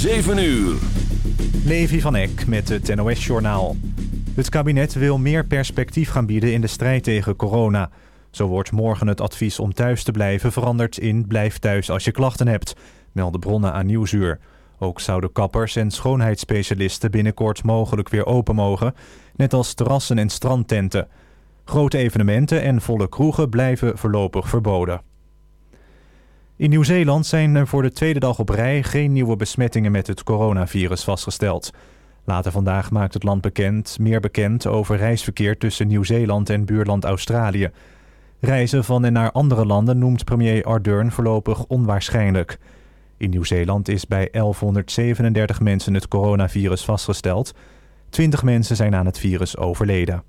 7 uur. Levi van Eck met het NOS-journaal. Het kabinet wil meer perspectief gaan bieden in de strijd tegen corona. Zo wordt morgen het advies om thuis te blijven veranderd in blijf thuis als je klachten hebt, melden bronnen aan Nieuwsuur. Ook zouden kappers en schoonheidsspecialisten binnenkort mogelijk weer open mogen, net als terrassen en strandtenten. Grote evenementen en volle kroegen blijven voorlopig verboden. In Nieuw-Zeeland zijn er voor de tweede dag op rij geen nieuwe besmettingen met het coronavirus vastgesteld. Later vandaag maakt het land bekend, meer bekend over reisverkeer tussen Nieuw-Zeeland en buurland Australië. Reizen van en naar andere landen noemt premier Ardern voorlopig onwaarschijnlijk. In Nieuw-Zeeland is bij 1137 mensen het coronavirus vastgesteld. 20 mensen zijn aan het virus overleden.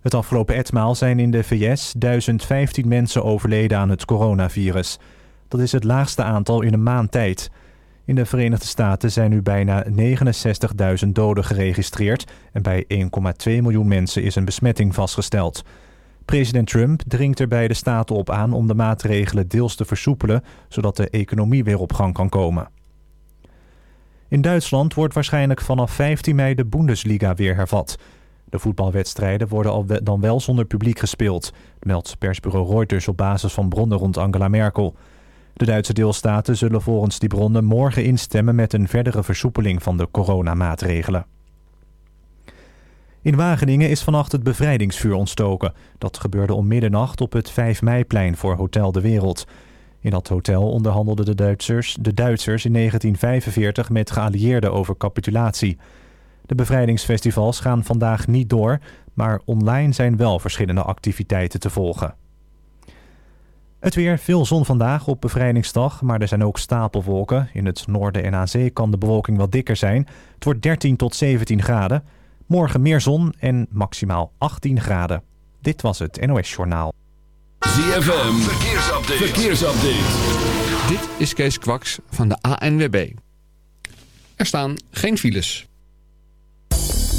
Het afgelopen etmaal zijn in de VS 1015 mensen overleden aan het coronavirus. Dat is het laagste aantal in een maand tijd. In de Verenigde Staten zijn nu bijna 69.000 doden geregistreerd... en bij 1,2 miljoen mensen is een besmetting vastgesteld. President Trump dringt er bij de staten op aan om de maatregelen deels te versoepelen... zodat de economie weer op gang kan komen. In Duitsland wordt waarschijnlijk vanaf 15 mei de Bundesliga weer hervat... De voetbalwedstrijden worden al dan wel zonder publiek gespeeld, meldt persbureau Reuters op basis van bronnen rond Angela Merkel. De Duitse deelstaten zullen volgens die bronnen morgen instemmen met een verdere versoepeling van de coronamaatregelen. In Wageningen is vannacht het bevrijdingsvuur ontstoken. Dat gebeurde om middernacht op het 5 meiplein voor Hotel de Wereld. In dat hotel onderhandelden de Duitsers, de Duitsers in 1945 met geallieerden over capitulatie. De bevrijdingsfestivals gaan vandaag niet door, maar online zijn wel verschillende activiteiten te volgen. Het weer, veel zon vandaag op bevrijdingsdag, maar er zijn ook stapelwolken. In het noorden en aan zee kan de bewolking wat dikker zijn. Het wordt 13 tot 17 graden. Morgen meer zon en maximaal 18 graden. Dit was het NOS Journaal. ZFM, verkeersupdate. verkeersupdate. Dit is Kees Kwaks van de ANWB. Er staan geen files.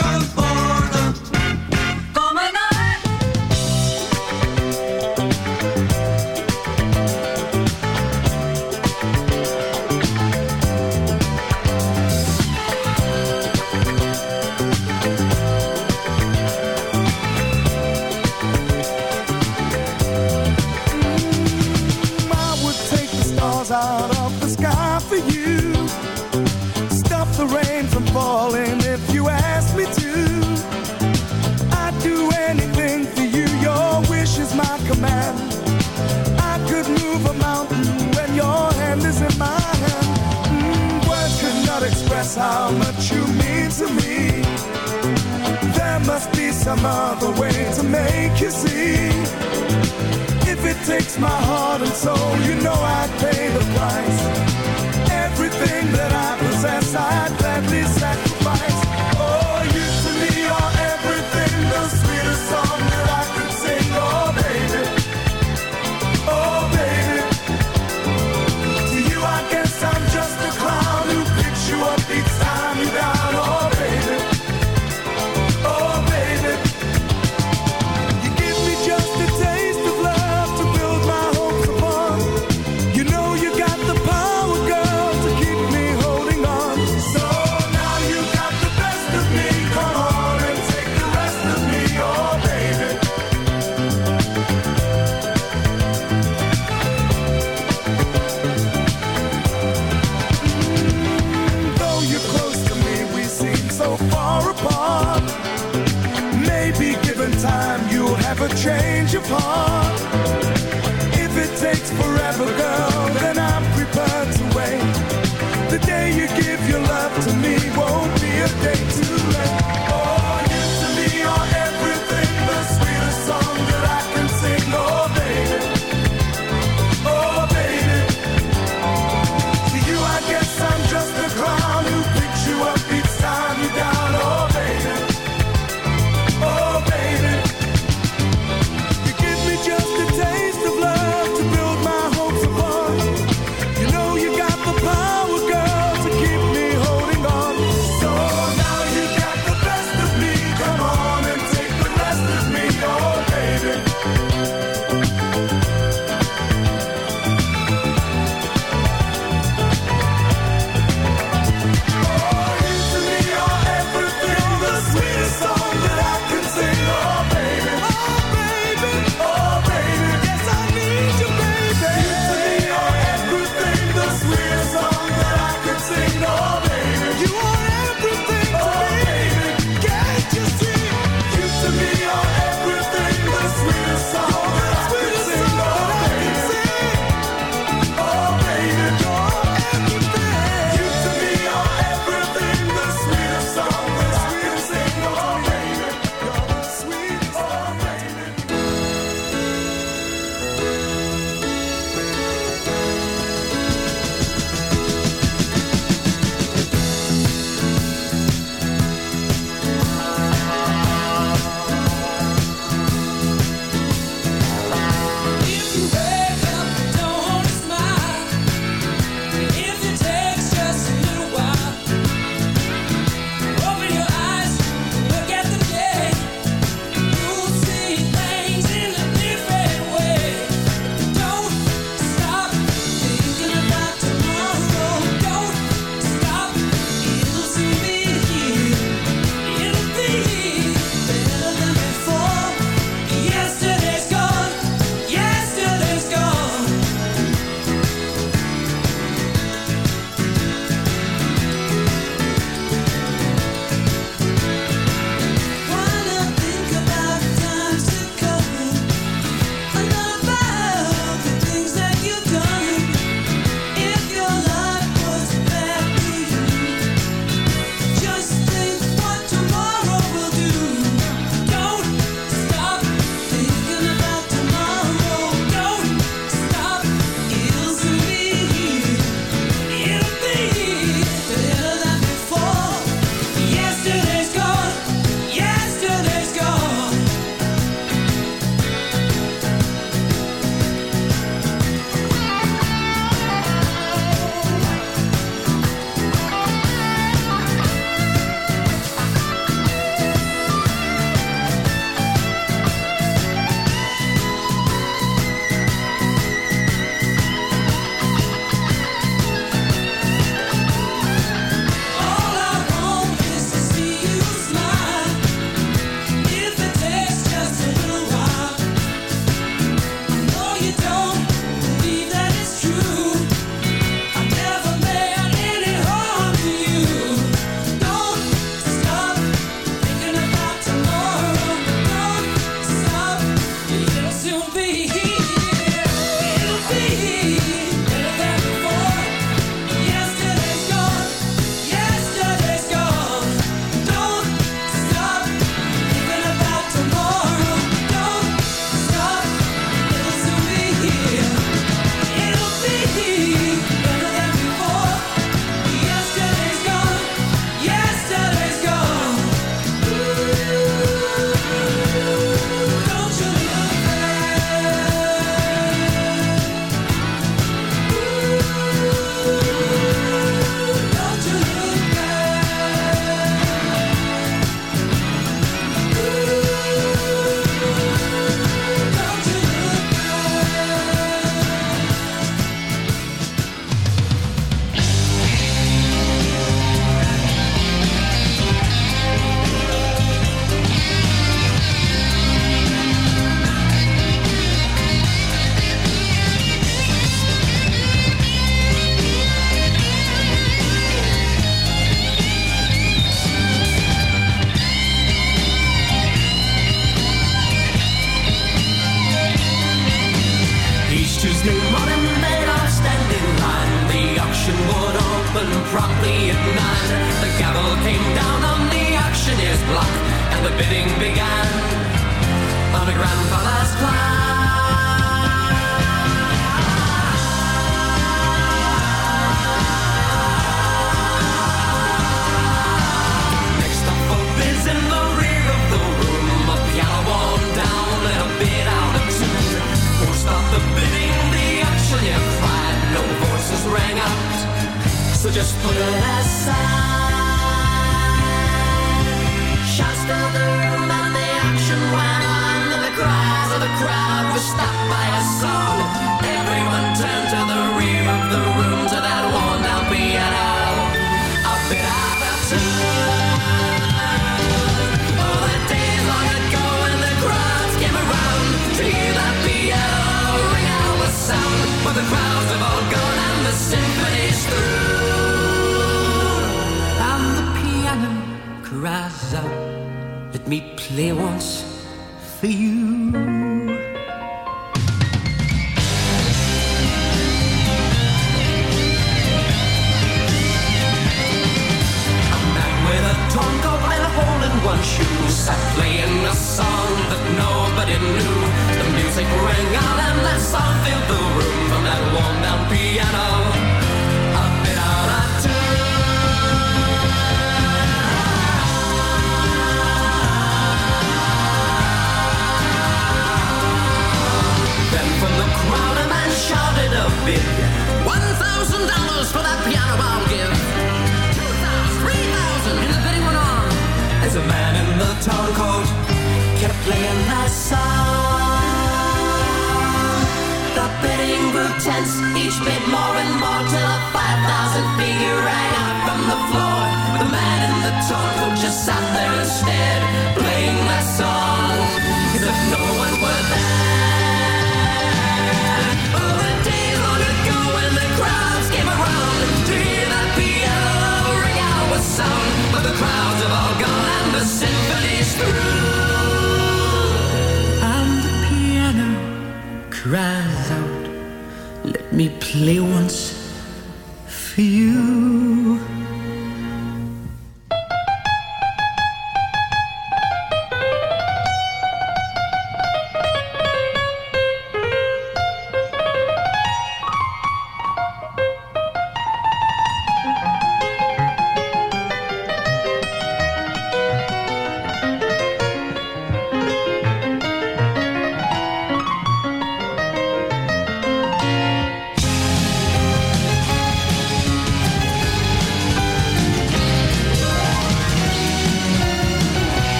Because another way to make you see. If it takes my heart and soul, you know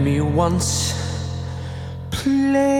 me once. Play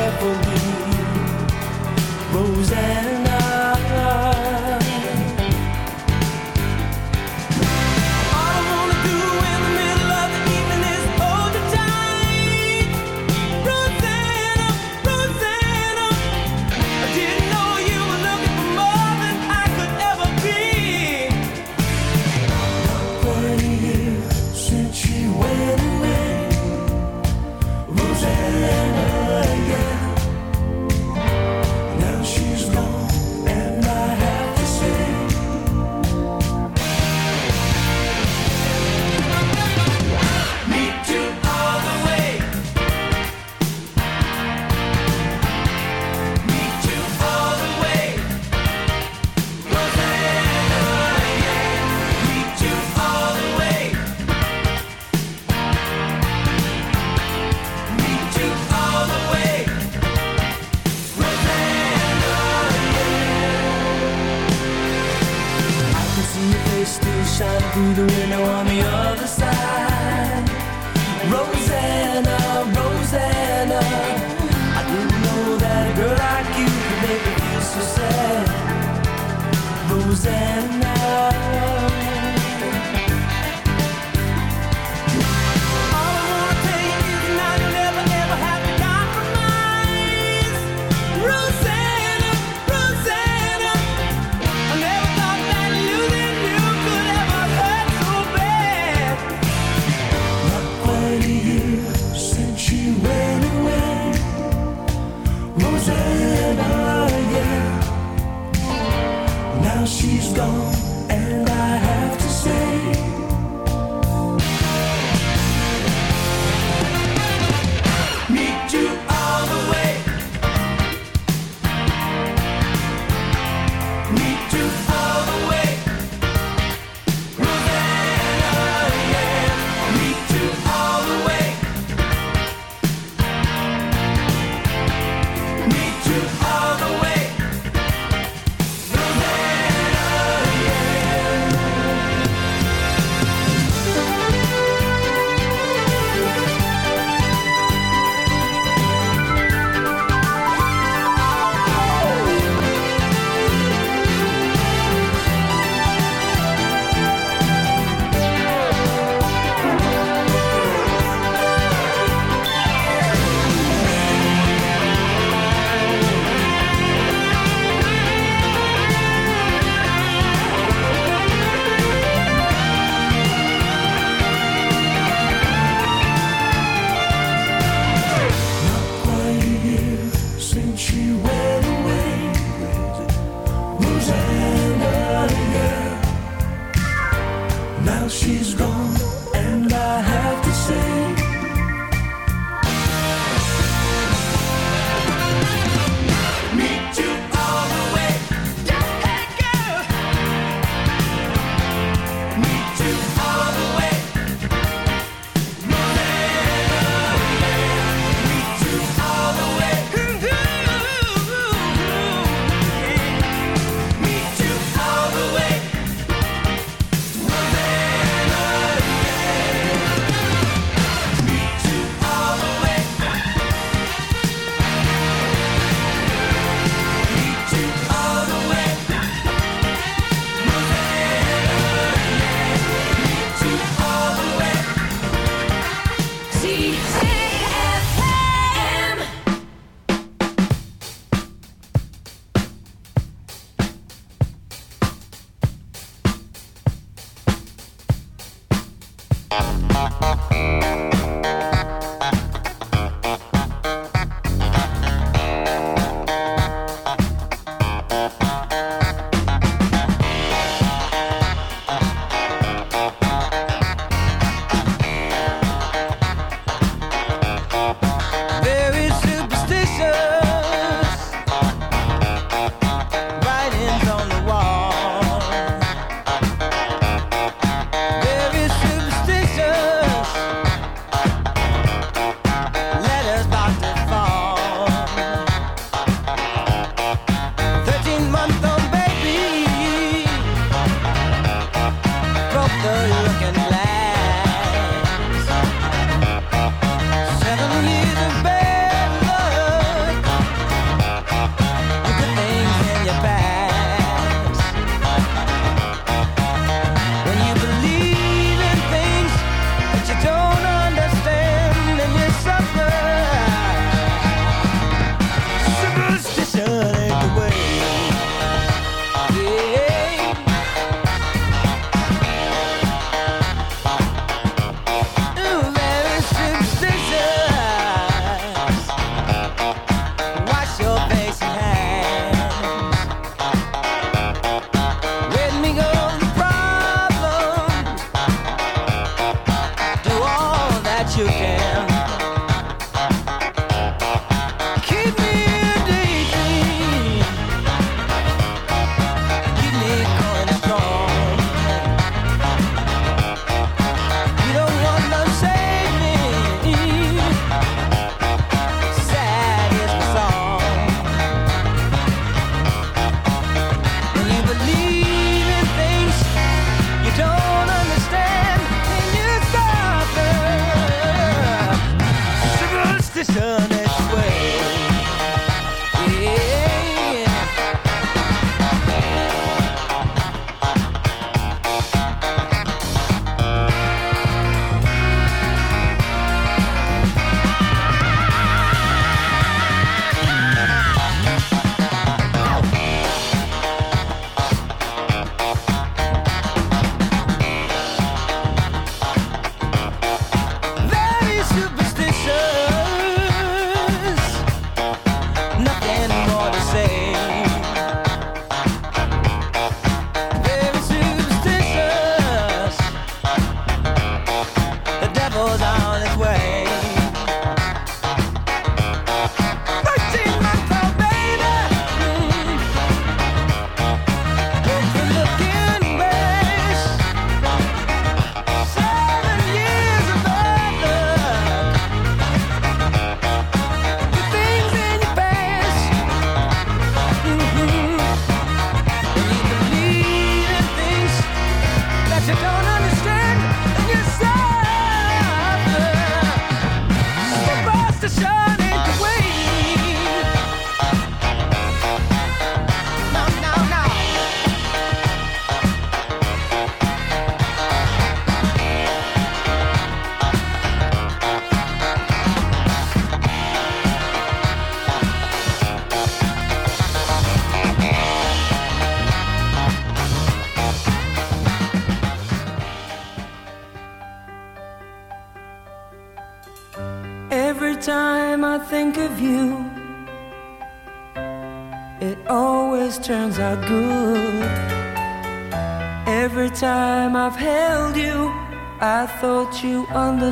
carefully.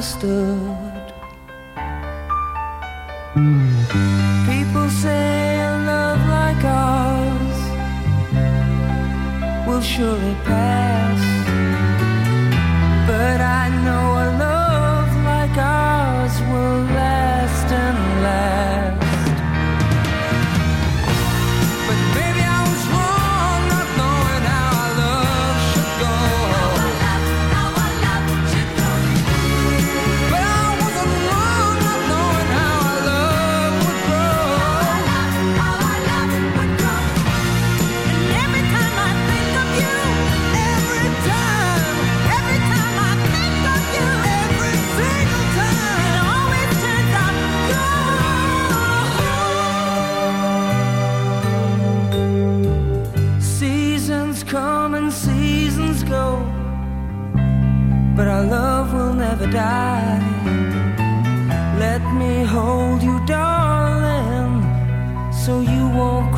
stood but our love will never die. Let me hold you, darling, so you won't cry.